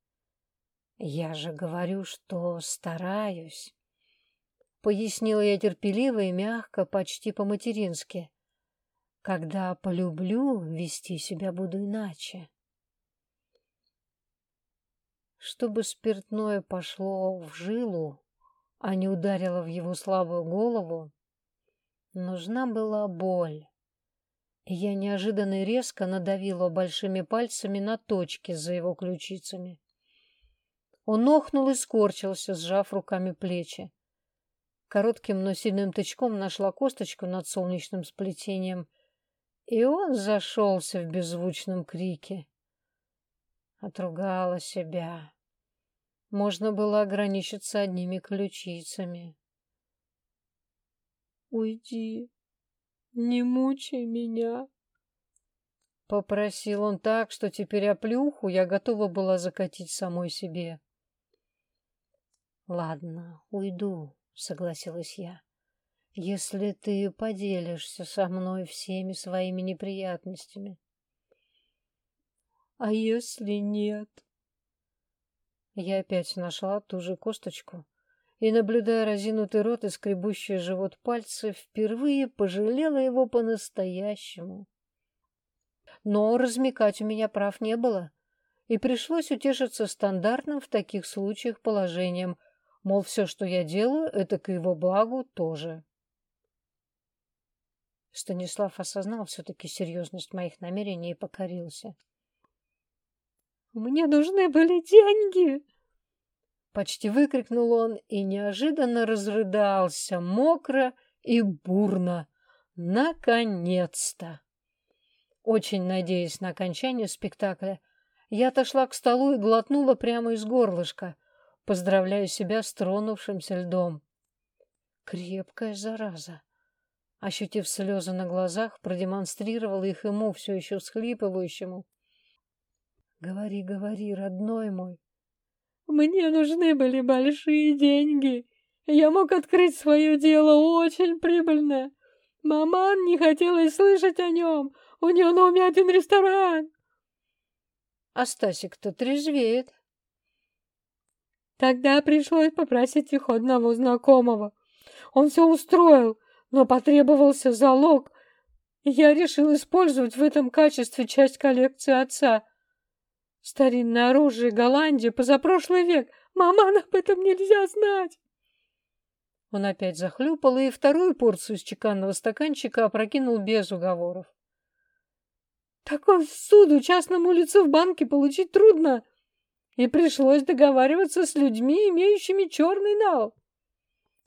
Я же говорю, что стараюсь. Пояснила я терпеливо и мягко, почти по-матерински. Когда полюблю, вести себя буду иначе. Чтобы спиртное пошло в жилу, а не ударило в его слабую голову, нужна была боль. Я неожиданно и резко надавила большими пальцами на точки за его ключицами. Он охнул и скорчился, сжав руками плечи. Коротким, но сильным тычком нашла косточку над солнечным сплетением, и он зашелся в беззвучном крике. Отругала себя. Можно было ограничиться одними ключицами. «Уйди, не мучай меня!» Попросил он так, что теперь оплюху я готова была закатить самой себе. «Ладно, уйду», — согласилась я. «Если ты поделишься со мной всеми своими неприятностями». «А если нет?» Я опять нашла ту же косточку и, наблюдая разинутый рот и скребущий живот пальцы, впервые пожалела его по-настоящему. Но размекать у меня прав не было, и пришлось утешиться стандартным в таких случаях положением, мол, все, что я делаю, это к его благу тоже. Станислав осознал все-таки серьезность моих намерений и покорился. Мне нужны были деньги!» Почти выкрикнул он и неожиданно разрыдался, мокро и бурно. Наконец-то! Очень надеясь на окончание спектакля, я отошла к столу и глотнула прямо из горлышка, поздравляя себя с тронувшимся льдом. Крепкая зараза. Ощутив слезы на глазах, продемонстрировала их ему, все еще всхлипывающему. Говори, говори, родной мой. Мне нужны были большие деньги. Я мог открыть свое дело очень прибыльное. Маман не хотела слышать о нем. У нее на уме один ресторан. А Стасик-то трезвеет. Тогда пришлось попросить их одного знакомого. Он все устроил, но потребовался залог. Я решил использовать в этом качестве часть коллекции отца — Старинное оружие Голландии, позапрошлый век. Маман, об этом нельзя знать. Он опять захлюпал и вторую порцию из чеканного стаканчика опрокинул без уговоров. Такой суду частному лицу в банке получить трудно. И пришлось договариваться с людьми, имеющими черный нал.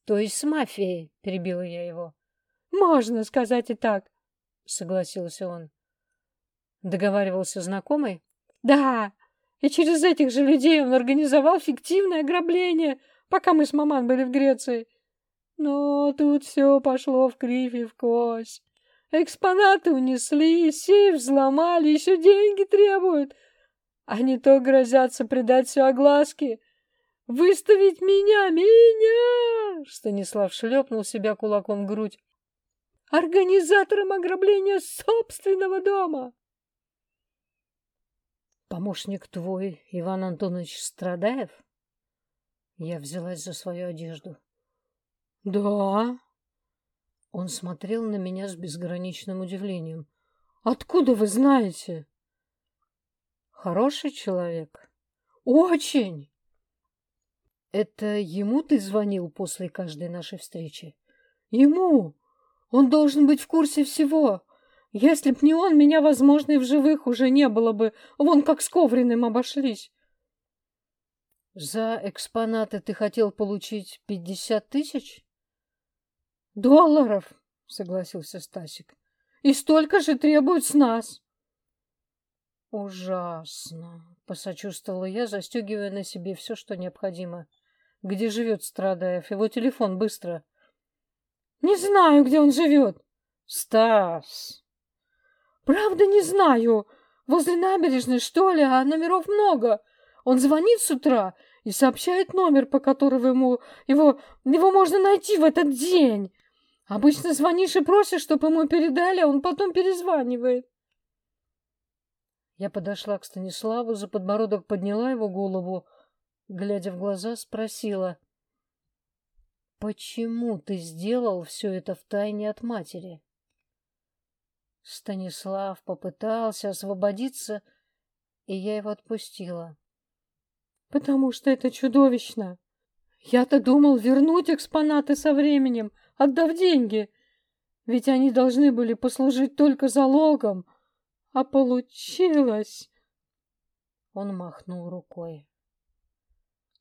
То есть с мафией, перебила я его. Можно сказать и так, согласился он. Договаривался знакомый? Да, и через этих же людей он организовал фиктивное ограбление, пока мы с маман были в Греции. Но тут все пошло в кривь и в кось. Экспонаты унесли, сейф взломали, еще деньги требуют. А не то грозятся предать все огласке. Выставить меня, меня! Станислав шлепнул себя кулаком в грудь. Организатором ограбления собственного дома. Помощник твой, Иван Антонович Страдаев? Я взялась за свою одежду. Да. Он смотрел на меня с безграничным удивлением. Откуда вы знаете? Хороший человек. Очень. Это ему ты звонил после каждой нашей встречи? Ему. Он должен быть в курсе всего. Если б не он, меня, возможно, и в живых уже не было бы. Вон как с Ковриным обошлись. За экспонаты ты хотел получить пятьдесят тысяч? Долларов, согласился Стасик. И столько же требуют с нас. Ужасно, посочувствовала я, застегивая на себе все, что необходимо. Где живет Страдаев? Его телефон, быстро. Не знаю, где он живет. Стас, Правда, не знаю. Возле набережной, что ли, а номеров много. Он звонит с утра и сообщает номер, по которому ему, его, его можно найти в этот день. Обычно звонишь и просишь, чтобы ему передали, а он потом перезванивает. Я подошла к Станиславу, за подбородок подняла его голову, глядя в глаза, спросила. «Почему ты сделал все это втайне от матери?» Станислав попытался освободиться, и я его отпустила. Потому что это чудовищно. Я-то думал вернуть экспонаты со временем, отдав деньги. Ведь они должны были послужить только залогом, а получилось... Он махнул рукой.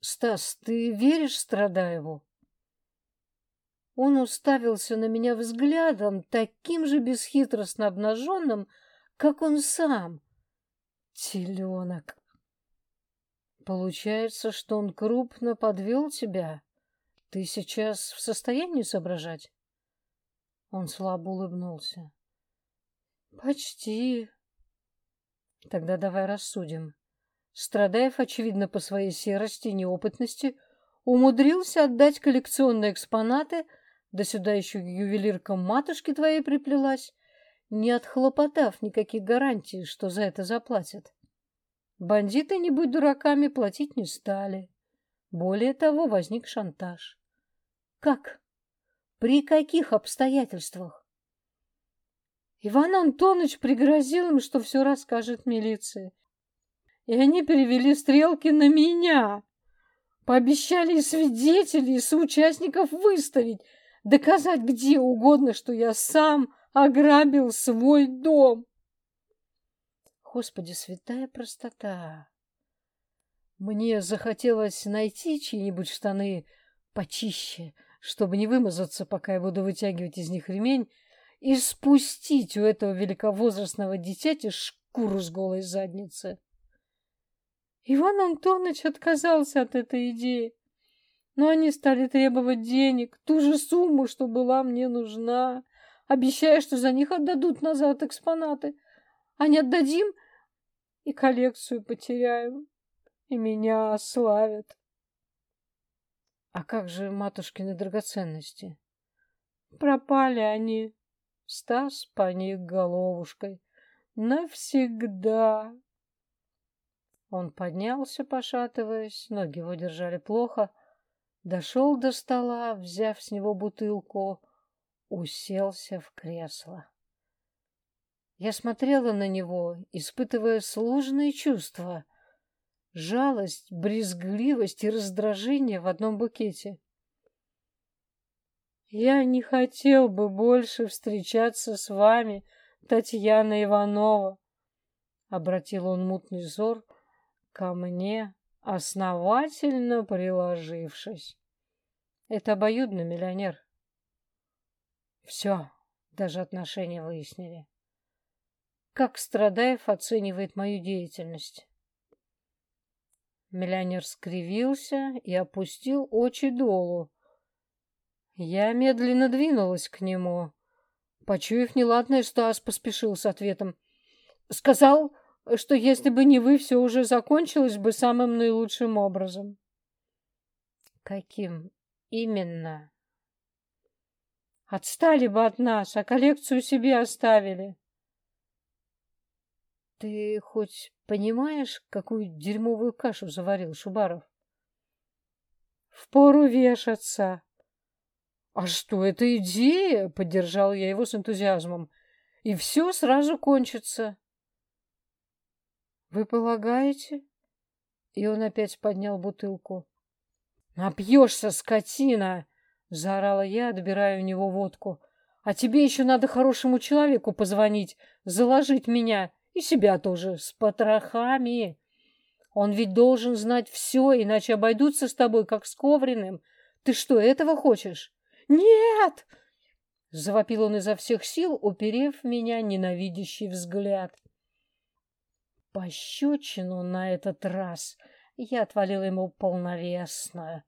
«Стас, ты веришь Страдаеву?» Он уставился на меня взглядом, таким же бесхитростно обнаженным, как он сам. Теленок. Получается, что он крупно подвел тебя? Ты сейчас в состоянии соображать? Он слабо улыбнулся. Почти. Тогда давай рассудим. Страдаев, очевидно, по своей серости и неопытности, умудрился отдать коллекционные экспонаты, да сюда еще ювелирка матушки твоей приплелась, не отхлопотав никаких гарантий, что за это заплатят. Бандиты, не будь дураками, платить не стали. Более того, возник шантаж. Как? При каких обстоятельствах? Иван Антонович пригрозил им, что все расскажет милиции. И они перевели стрелки на меня. Пообещали и свидетелей, и соучастников выставить, доказать где угодно, что я сам ограбил свой дом. Господи, святая простота! Мне захотелось найти чьи-нибудь штаны почище, чтобы не вымазаться, пока я буду вытягивать из них ремень, и спустить у этого великовозрастного дитяти шкуру с голой задницы. Иван Антонович отказался от этой идеи, но они стали требовать денег, ту же сумму, что была мне нужна, обещая, что за них отдадут назад экспонаты, а не отдадим и коллекцию потеряем, и меня ославят. А как же матушкины драгоценности? Пропали они. Стас поник головушкой. Навсегда. Он поднялся, пошатываясь, ноги его держали плохо, дошел до стола, взяв с него бутылку, уселся в кресло. Я смотрела на него, испытывая сложные чувства — жалость, брезгливость и раздражение в одном букете. Я не хотел бы больше встречаться с вами, Татьяна Иванова, обратил он мутный взор ко мне, основательно приложившись. Это обоюдно, миллионер. Все, даже отношения выяснили. Как Страдаев оценивает мою деятельность? Миллионер скривился и опустил очи долу. Я медленно двинулась к нему. Почуяв неладное, Стас поспешил с ответом. Сказал, что если бы не вы, все уже закончилось бы самым наилучшим образом. Каким именно? Отстали бы от нас, а коллекцию себе оставили. Ты хоть понимаешь, какую дерьмовую кашу заварил Шубаров? Впору вешаться. А что, это идея? Поддержал я его с энтузиазмом. И все сразу кончится. Вы полагаете? И он опять поднял бутылку. Напьешься, скотина! Заорала я, отбирая у него водку. А тебе еще надо хорошему человеку позвонить, заложить меня и себя тоже с потрохами. Он ведь должен знать все, иначе обойдутся с тобой, как с Ковриным. Ты что, этого хочешь? Нет! Завопил он изо всех сил, уперев меня ненавидящий взгляд. Пощечину на этот раз я отвалила ему полновесную,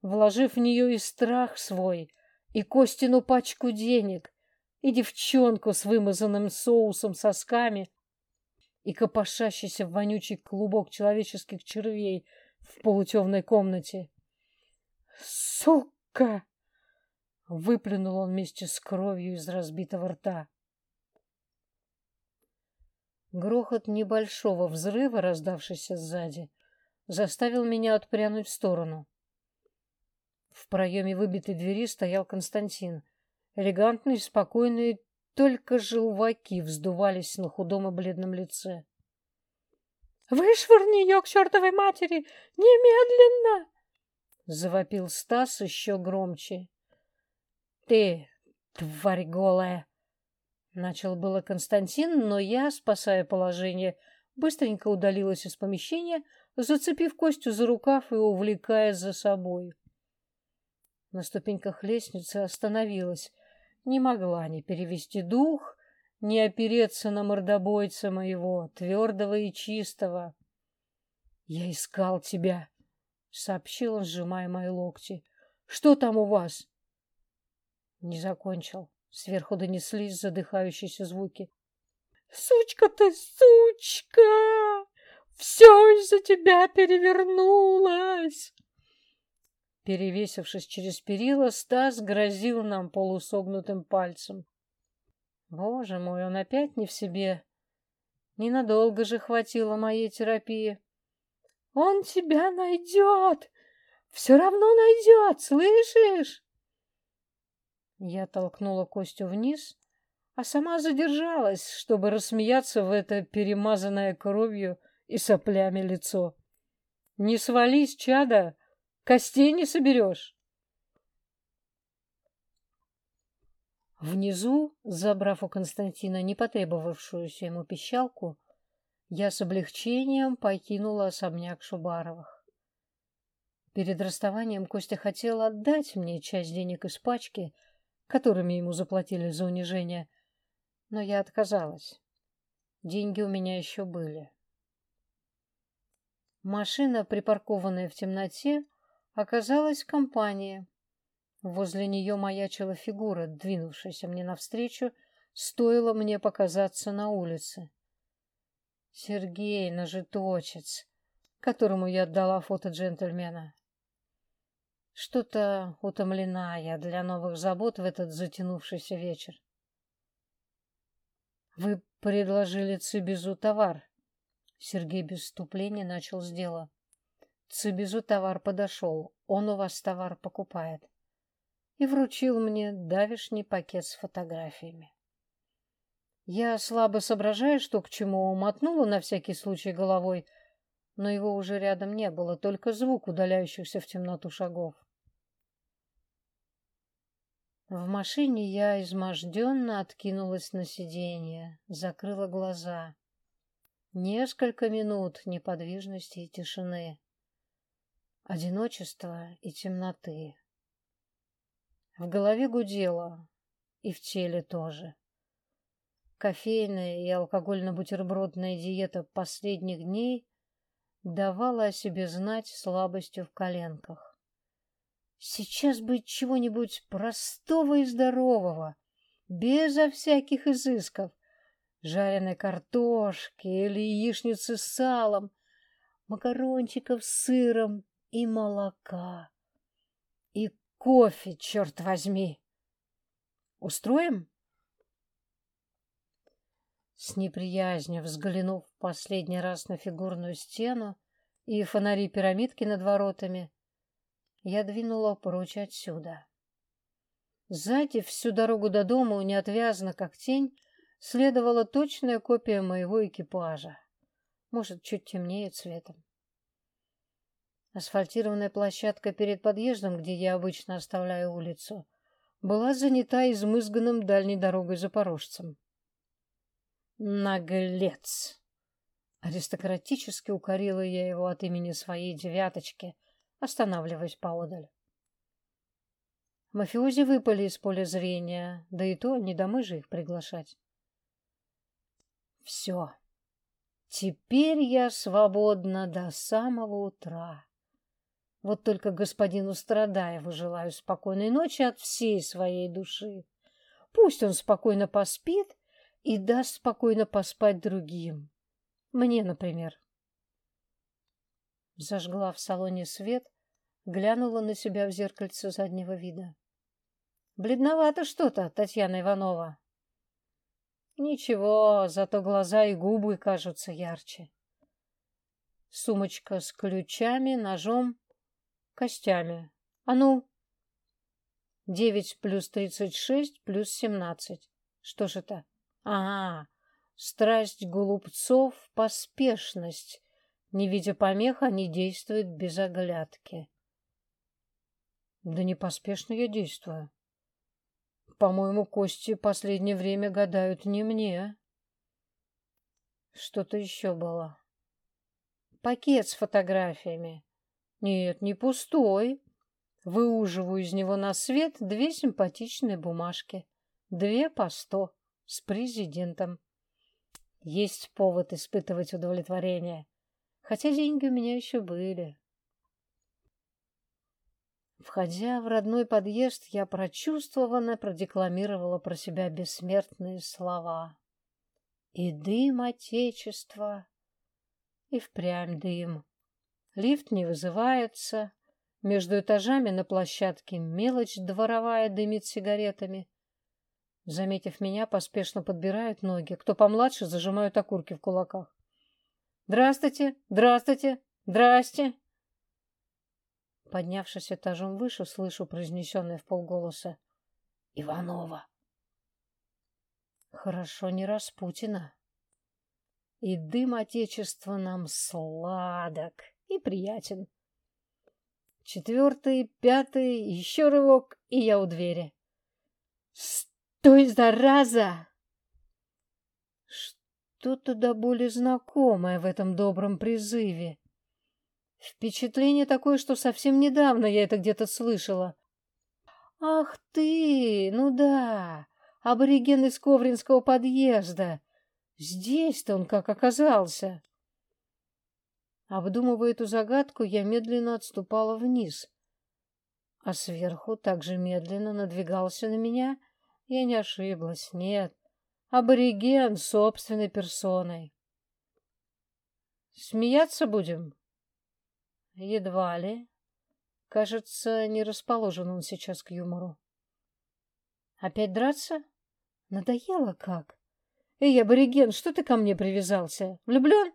вложив в нее и страх свой, и Костину пачку денег, и девчонку с вымазанным соусом сосками, и копошащийся в вонючий клубок человеческих червей в полутемной комнате. «Сука!» — выплюнул он вместе с кровью из разбитого рта. Грохот небольшого взрыва, раздавшийся сзади, заставил меня отпрянуть в сторону. В проеме выбитой двери стоял Константин, элегантный, спокойный, только желваки вздувались на худом и бледном лице. «Вышвырни ее к чертовой матери! Немедленно!» Завопил Стас еще громче. «Ты тварь голая!» Начал было Константин, но я, спасая положение, быстренько удалилась из помещения, зацепив Костю за рукав и увлекая за собой. На ступеньках лестницы остановилась. Не могла ни перевести дух, ни опереться на мордобойца моего, твердого и чистого. «Я искал тебя», — сообщил он, сжимая мои локти. «Что там у вас?» Не закончил. Сверху донеслись задыхающиеся звуки. «Сучка ты, сучка! Все из-за тебя перевернулось!» Перевесившись через перила, Стас грозил нам полусогнутым пальцем. Боже мой, он опять не в себе. Ненадолго же хватило моей терапии. Он тебя найдет! Все равно найдет, слышишь? Я толкнула Костю вниз, а сама задержалась, чтобы рассмеяться в это перемазанное кровью и соплями лицо. «Не свались, чада, костей не соберешь!» Внизу, забрав у Константина непотребовавшуюся ему пищалку, я с облегчением покинула особняк Шубаровых. Перед расставанием Костя хотел отдать мне часть денег из пачки, которыми ему заплатили за унижение, но я отказалась. Деньги у меня еще были. Машина, припаркованная в темноте, оказалась компания. Возле нее маячила фигура, двинувшаяся мне навстречу, стоило мне показаться на улице. Сергей, нажиточец, которому я отдала фото джентльмена. Что-то утомлена я для новых забот в этот затянувшийся вечер. Вы предложили Цибизу товар. Сергей без вступления начал с дела. Цибизу товар подошел, он у вас товар покупает. И вручил мне давишний пакет с фотографиями. Я слабо соображаю, что к чему умотнула на всякий случай головой, но его уже рядом не было, только звук удаляющихся в темноту шагов. В машине я изможденно откинулась на сиденье, закрыла глаза. Несколько минут неподвижности и тишины, одиночества и темноты. В голове гудело, и в теле тоже. Кофейная и алкогольно-бутербродная диета последних дней давала о себе знать слабостью в коленках. Сейчас бы чего-нибудь простого и здорового, безо всяких изысков. Жареной картошки или яичницы с салом, макарончиков с сыром и молока. И кофе, черт возьми. Устроим? С неприязнью взглянув последний раз на фигурную стену и фонари пирамидки над воротами, я двинула прочь отсюда. Сзади всю дорогу до дома, неотвязно как тень, следовала точная копия моего экипажа. Может, чуть темнее цветом. Асфальтированная площадка перед подъездом, где я обычно оставляю улицу, была занята измызганным дальней дорогой запорожцем. Наглец! Аристократически укорила я его от имени своей девяточки, останавливаясь поодаль. Мафиози выпали из поля зрения, да и то не домой же их приглашать. Все. Теперь я свободна до самого утра. Вот только господину Страдаеву желаю спокойной ночи от всей своей души. Пусть он спокойно поспит и даст спокойно поспать другим. Мне, например. Зажгла в салоне свет, глянула на себя в зеркальце заднего вида. Бледновато что-то, Татьяна Иванова. Ничего, зато глаза и губы кажутся ярче. Сумочка с ключами, ножом, костями. А ну? Девять плюс тридцать шесть плюс семнадцать. Что же это? Ага, страсть голубцов, поспешность. Не видя помех, они действуют без оглядки. Да не поспешно я действую. по-моему, кости последнее время гадают не мне. Что-то еще было. Пакет с фотографиями. Нет, не пустой. Выуживаю из него на свет две симпатичные бумажки. Две по сто. С президентом. Есть повод испытывать удовлетворение. Хотя деньги у меня еще были. Входя в родной подъезд, я прочувствованно продекламировала про себя бессмертные слова. И дым Отечества, и впрямь дым. Лифт не вызывается. Между этажами на площадке мелочь дворовая дымит сигаретами. Заметив меня, поспешно подбирают ноги. Кто помладше, зажимают окурки в кулаках. «Здравствуйте! Здравствуйте! Здрасте!» Поднявшись этажом выше, слышу произнесенное в полголоса. «Иванова!» Хорошо не Распутина. И дым Отечества нам сладок и приятен. Четвертый, пятый, еще рывок, и я у двери. «Стой, зараза!» Что-то до боли знакомое в этом добром призыве. Впечатление такое, что совсем недавно я это где-то слышала. «Ах ты! Ну да! Абориген из Ковринского подъезда! Здесь-то он как оказался!» Обдумывая эту загадку, я медленно отступала вниз. А сверху также медленно надвигался на меня. Я не ошиблась, нет. Абориген собственной персоной. Смеяться будем? Едва ли. Кажется, не расположен он сейчас к юмору. Опять драться? Надоело как? Эй, абориген, что ты ко мне привязался? Влюблен?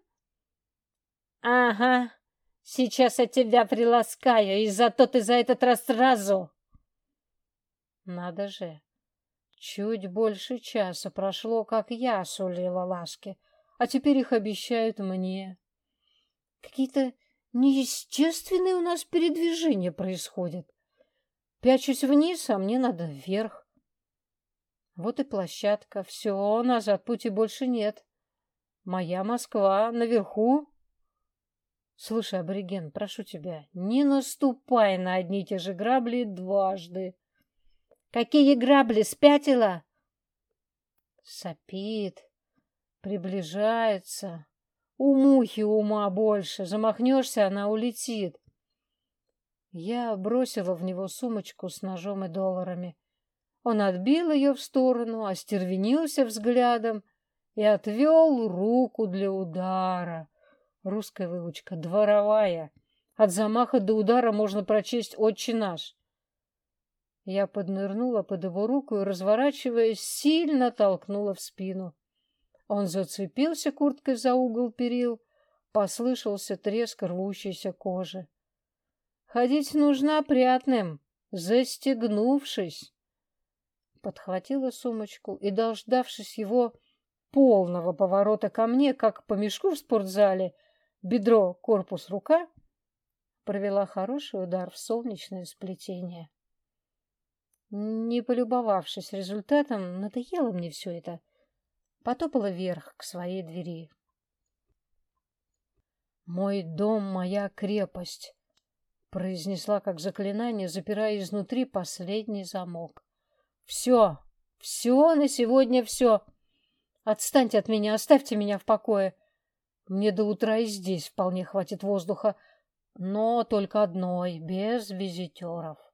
Ага, сейчас я тебя приласкаю, и зато ты за этот раз сразу. Надо же. Чуть больше часа прошло, как я сулила ласки, а теперь их обещают мне. Какие-то неестественные у нас передвижения происходят. Пячусь вниз, а мне надо вверх. Вот и площадка. Все, назад пути больше нет. Моя Москва наверху. Слушай, абориген, прошу тебя, не наступай на одни и те же грабли дважды. Какие грабли, спятила? Сопит, приближается. У мухи ума больше, замахнешься, она улетит. Я бросила в него сумочку с ножом и долларами. Он отбил ее в сторону, остервенился взглядом и отвел руку для удара. Русская выучка, дворовая. От замаха до удара можно прочесть «Отче наш». Я поднырнула под его руку и, разворачиваясь, сильно толкнула в спину. Он зацепился курткой за угол перил, послышался треск рвущейся кожи. Ходить нужно опрятным, застегнувшись. Подхватила сумочку и, дождавшись его полного поворота ко мне, как по мешку в спортзале, бедро, корпус, рука, провела хороший удар в солнечное сплетение. Не полюбовавшись результатом, надоело мне все это. Потопала вверх к своей двери. «Мой дом — моя крепость», — произнесла как заклинание, запирая изнутри последний замок. «Все, все на сегодня все. Отстаньте от меня, оставьте меня в покое. Мне до утра и здесь вполне хватит воздуха, но только одной, без визитеров.